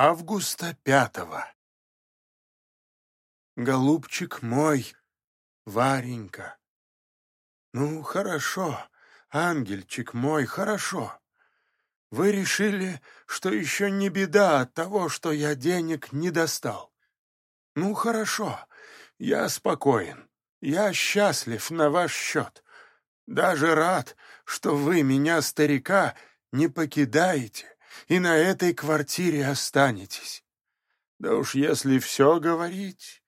августа пятого. Голубчик мой, Варенька. Ну, хорошо, ангельчик мой, хорошо. Вы решили, что еще не беда от того, что я денег не достал. Ну, хорошо, я спокоен, я счастлив на ваш счет. Даже рад, что вы меня, старика, не покидаете и на этой квартире останетесь. Да уж если все говорить,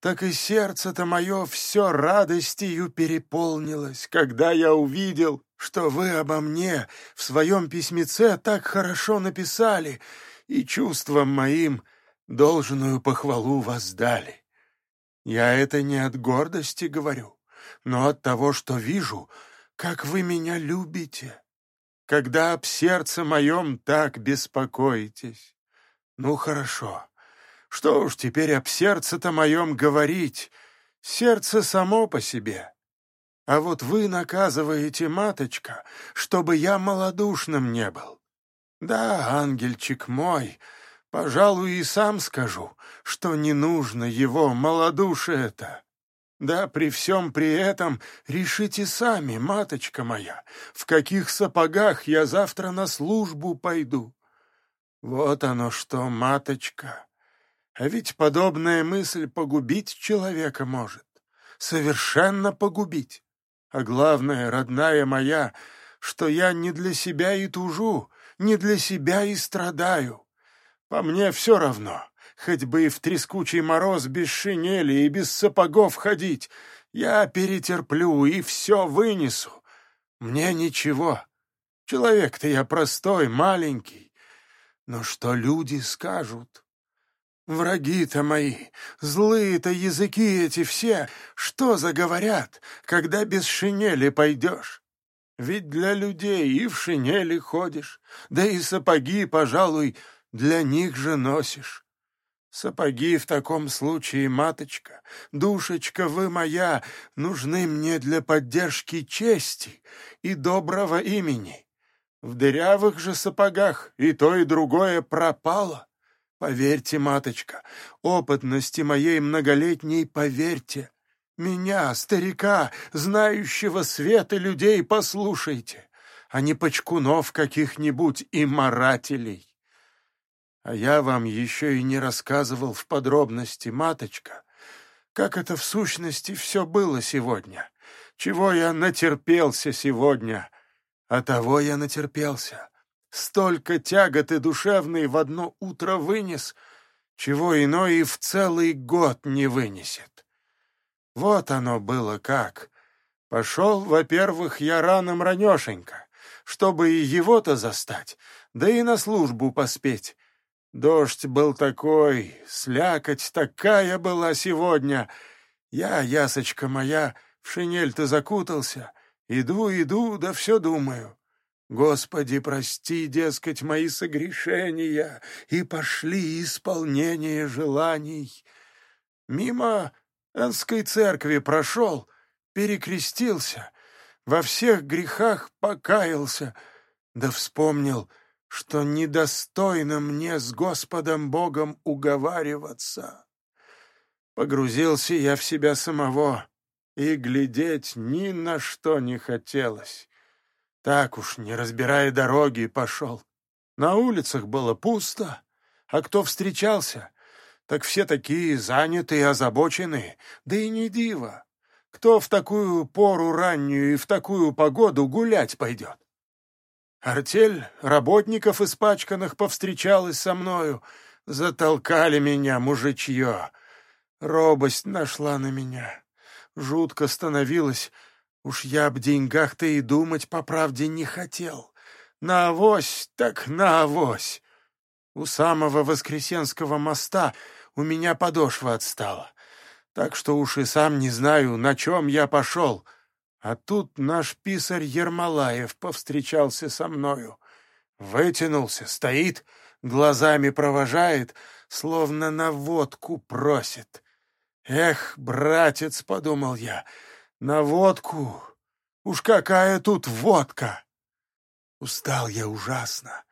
так и сердце-то мое все радостью переполнилось, когда я увидел, что вы обо мне в своем письмеце так хорошо написали и чувством моим должную похвалу воздали. Я это не от гордости говорю, но от того, что вижу, как вы меня любите, когда об сердце моем так беспокоитесь. Ну, хорошо, что уж теперь об сердце-то моем говорить, сердце само по себе. А вот вы наказываете, маточка, чтобы я малодушным не был. Да, ангельчик мой, пожалуй, и сам скажу, что не нужно его малодушие-то. Да при всем при этом решите сами, маточка моя, в каких сапогах я завтра на службу пойду. Вот оно что, маточка. А ведь подобная мысль погубить человека может. Совершенно погубить. А главное, родная моя, что я не для себя и тужу, не для себя и страдаю. По мне все равно, хоть бы и в трескучий мороз без шинели и без сапогов ходить, я перетерплю и все вынесу. Мне ничего. Человек-то я простой, маленький. Но что люди скажут? Враги-то мои, злые-то языки эти все, что заговорят, когда без шинели пойдешь? Ведь для людей и в шинели ходишь, да и сапоги, пожалуй, для них же носишь. Сапоги в таком случае, маточка, душечка вы моя, нужны мне для поддержки чести и доброго имени. В дырявых же сапогах и то, и другое пропало. Поверьте, маточка, опытности моей многолетней поверьте. Меня, старика, знающего света людей, послушайте, а не почкунов каких-нибудь и марателей. А я вам еще и не рассказывал в подробности, маточка, как это в сущности все было сегодня, чего я натерпелся сегодня, а того я натерпелся. Столько тяготы душевной в одно утро вынес, чего иное и в целый год не вынесет. Вот оно было как. Пошел, во-первых, я раном ранешенько, чтобы и его-то застать, да и на службу поспеть, Дождь был такой, слякоть такая была сегодня. Я, ясочка моя, в шинель-то закутался. Иду, иду, да все думаю. Господи, прости, дескать, мои согрешения, и пошли исполнение желаний. Мимо Энской церкви прошел, перекрестился, во всех грехах покаялся, да вспомнил — что недостойно мне с Господом Богом уговариваться. Погрузился я в себя самого, и глядеть ни на что не хотелось. Так уж, не разбирая дороги, пошел. На улицах было пусто, а кто встречался, так все такие занятые озабоченные, да и не диво. Кто в такую пору раннюю и в такую погоду гулять пойдет? Артель работников испачканных повстречалась со мною, затолкали меня, мужичье. Робость нашла на меня. Жутко становилось. Уж я об деньгах-то и думать по правде не хотел. На авось, так на авось. У самого Воскресенского моста у меня подошва отстала. Так что уж и сам не знаю, на чем я пошел — а тут наш писарь Ермолаев повстречался со мною. Вытянулся, стоит, глазами провожает, словно на водку просит. «Эх, братец», — подумал я, — «на водку! Уж какая тут водка!» Устал я ужасно,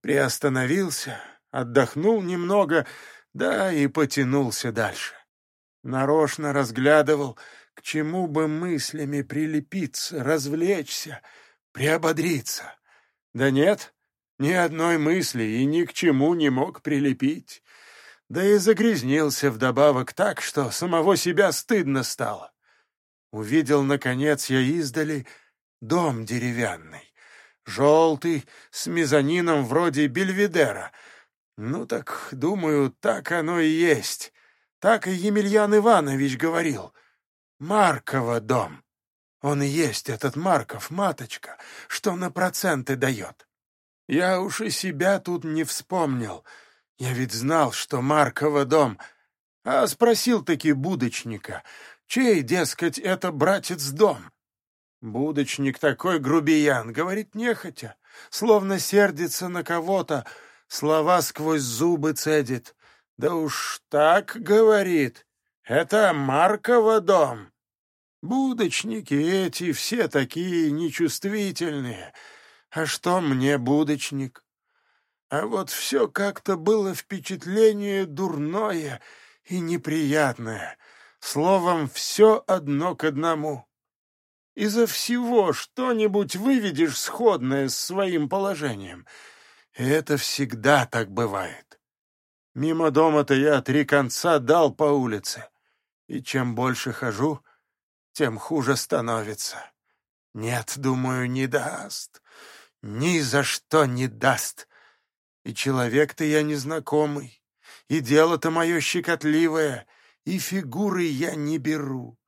приостановился, отдохнул немного, да и потянулся дальше. Нарочно разглядывал, к чему бы мыслями прилепиться, развлечься, приободриться. Да нет, ни одной мысли и ни к чему не мог прилепить. Да и загрязнился вдобавок так, что самого себя стыдно стало. Увидел, наконец, я издали дом деревянный, желтый, с мезонином вроде бельведера. Ну так, думаю, так оно и есть. Так и Емельян Иванович говорил. Маркова дом. Он и есть этот Марков, маточка, что на проценты дает. Я уж и себя тут не вспомнил. Я ведь знал, что Маркова дом. А спросил-таки будочника, чей, дескать, это братец дом? Будочник такой грубиян, говорит нехотя, словно сердится на кого-то, слова сквозь зубы цедит. Да уж так говорит, это Маркова дом. Будочники эти все такие нечувствительные — а что мне, будочник? А вот все как-то было впечатление дурное и неприятное. Словом, все одно к одному. Из-за всего что-нибудь выведешь сходное с своим положением. И это всегда так бывает. Мимо дома-то я три конца дал по улице. И чем больше хожу, тем хуже становится. Нет, думаю, не даст ни за что не даст. И человек-то я незнакомый, и дело-то мое щекотливое, и фигуры я не беру.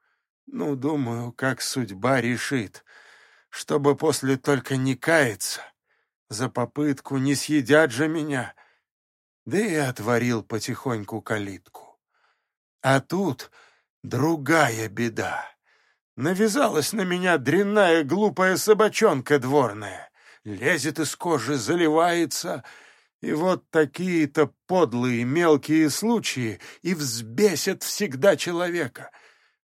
Ну, думаю, как судьба решит, чтобы после только не каяться. За попытку не съедят же меня. Да и отворил потихоньку калитку. А тут другая беда. Навязалась на меня дрянная глупая собачонка дворная лезет из кожи, заливается. И вот такие-то подлые мелкие случаи и взбесят всегда человека.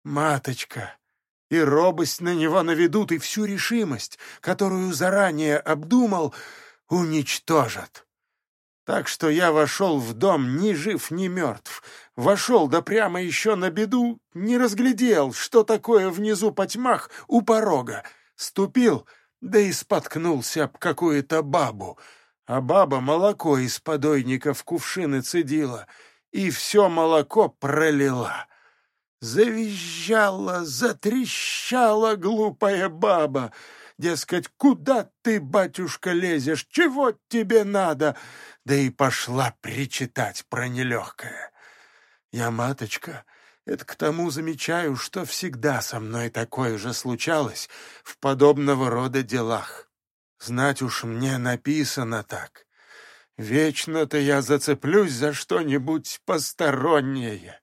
Маточка, и робость на него наведут, и всю решимость, которую заранее обдумал, уничтожат. Так что я вошел в дом ни жив, ни мертв. Вошел, да прямо еще на беду, не разглядел, что такое внизу по тьмах у порога. Ступил — да и споткнулся об какую-то бабу, а баба молоко из подойника в кувшины цедила и все молоко пролила. Завизжала, затрещала глупая баба. Дескать, куда ты, батюшка, лезешь? Чего тебе надо? Да и пошла причитать про нелегкое. Я, маточка, это к тому замечаю, что всегда со мной такое же случалось в подобного рода делах. Знать уж мне написано так. Вечно-то я зацеплюсь за что-нибудь постороннее.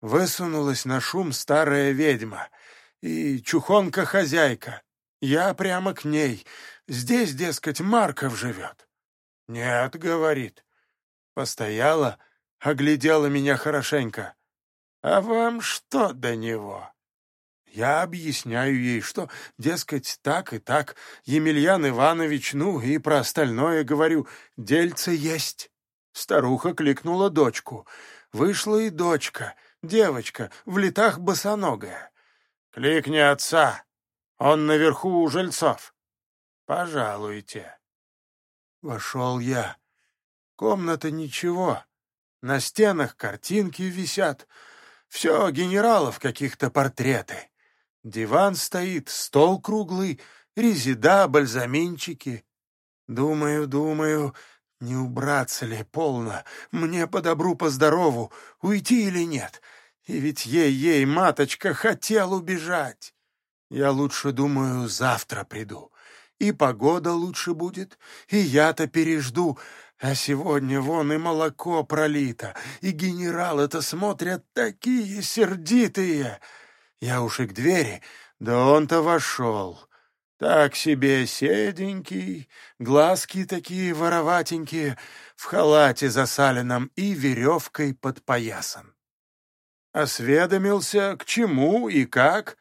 Высунулась на шум старая ведьма и чухонка-хозяйка. Я прямо к ней. Здесь, дескать, Марков живет. Нет, говорит. Постояла, оглядела меня хорошенько. А вам что до него? Я объясняю ей, что, дескать, так и так, Емельян Иванович, ну и про остальное говорю, дельце есть. Старуха кликнула дочку. Вышла и дочка, девочка, в летах босоногая. «Кликни отца, он наверху у жильцов. Пожалуйте». Вошел я. Комната ничего, на стенах картинки висят, все генералов каких-то портреты. Диван стоит, стол круглый, резида, бальзаминчики. Думаю, думаю, не убраться ли полно, мне по добру, по здорову, уйти или нет. И ведь ей-ей, маточка, хотел убежать. Я лучше, думаю, завтра приду. И погода лучше будет, и я-то пережду, а сегодня вон и молоко пролито, и генералы-то смотрят такие сердитые. Я уж и к двери, да он-то вошел. Так себе седенький, глазки такие вороватенькие, в халате засаленном и веревкой подпоясан. Осведомился, к чему и как,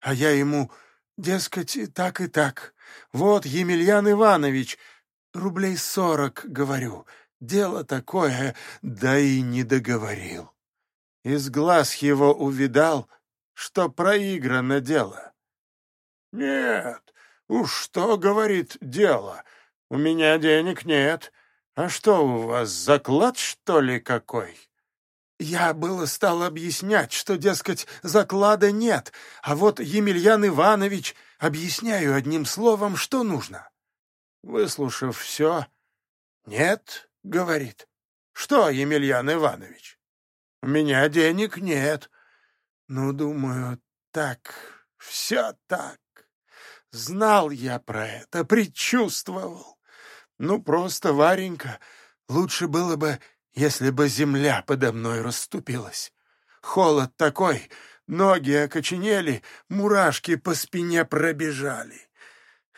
а я ему, дескать, так и так. Вот Емельян Иванович — Рублей сорок, говорю. дело такое, да и не договорил. Из глаз его увидал, что проиграно дело. «Нет, уж что, — говорит, — дело, у меня денег нет. А что у вас, заклад, что ли, какой?» Я было стал объяснять, что, дескать, заклада нет, а вот Емельян Иванович, объясняю одним словом, что нужно. Выслушав все, «Нет», — говорит. «Что, Емельян Иванович? У меня денег нет». Ну, думаю, так, все так. Знал я про это, предчувствовал. Ну, просто, Варенька, лучше было бы если бы земля подо мной расступилась. Холод такой, ноги окоченели, мурашки по спине пробежали.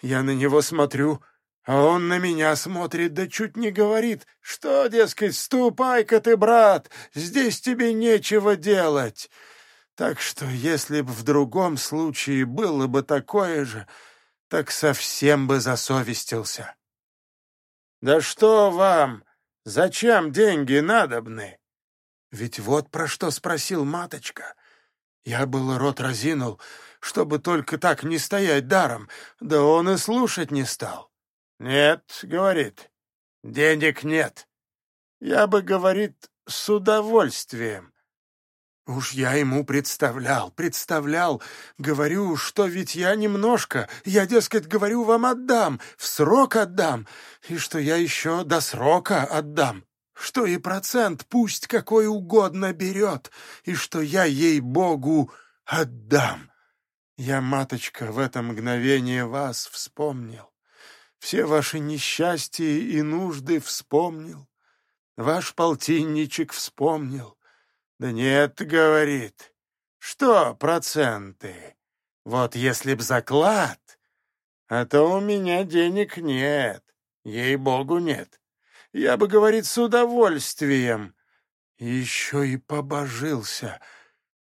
Я на него смотрю, а он на меня смотрит, да чуть не говорит, что, дескать, ступай-ка ты, брат, здесь тебе нечего делать. Так что, если б в другом случае было бы такое же, так совсем бы засовестился. «Да что вам?» Зачем деньги надобны? Ведь вот про что спросил маточка. Я был рот разинул, чтобы только так не стоять даром, да он и слушать не стал. «Нет», — говорит, — «денег нет». Я бы, говорит, с удовольствием. Уж я ему представлял, представлял. Говорю, что ведь я немножко, я, дескать, говорю, вам отдам, в срок отдам, и что я еще до срока отдам, что и процент пусть какой угодно берет, и что я ей-богу отдам. Я, маточка, в это мгновение вас вспомнил, все ваши несчастья и нужды вспомнил, ваш полтинничек вспомнил, да нет, говорит. Что проценты? Вот если б заклад, а то у меня денег нет, ей-богу нет. Я бы, говорит, с удовольствием. Еще и побожился,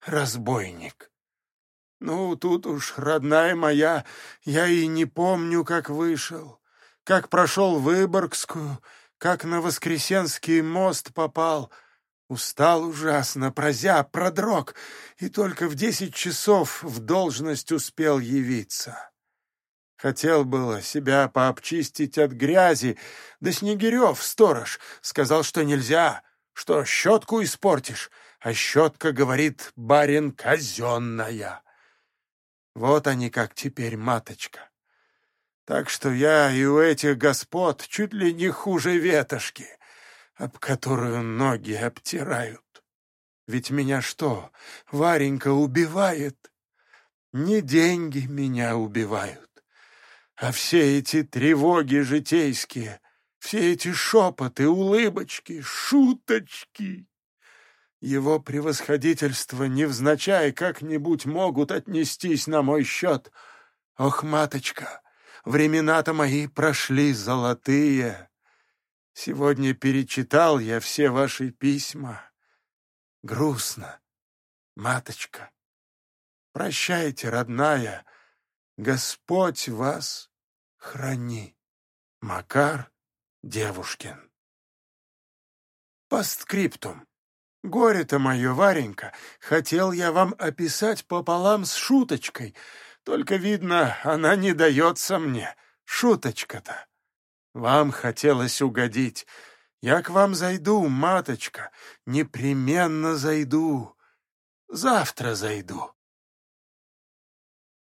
разбойник. Ну, тут уж, родная моя, я и не помню, как вышел, как прошел Выборгскую, как на Воскресенский мост попал — Устал ужасно, прозяб, продрог, и только в десять часов в должность успел явиться. Хотел было себя пообчистить от грязи, да Снегирев, сторож, сказал, что нельзя, что щетку испортишь, а щетка, говорит, барин казенная. Вот они как теперь, маточка. Так что я и у этих господ чуть ли не хуже ветошки — об которую ноги обтирают. Ведь меня что, Варенька убивает? Не деньги меня убивают, а все эти тревоги житейские, все эти шепоты, улыбочки, шуточки. Его превосходительство невзначай как-нибудь могут отнестись на мой счет. Ох, маточка, времена-то мои прошли золотые. Сегодня перечитал я все ваши письма. Грустно, маточка. Прощайте, родная, Господь вас храни. Макар Девушкин. Постскриптум. Горе-то мое, Варенька, хотел я вам описать пополам с шуточкой, только, видно, она не дается мне, шуточка-то. Вам хотелось угодить. Я к вам зайду, маточка, непременно зайду. Завтра зайду.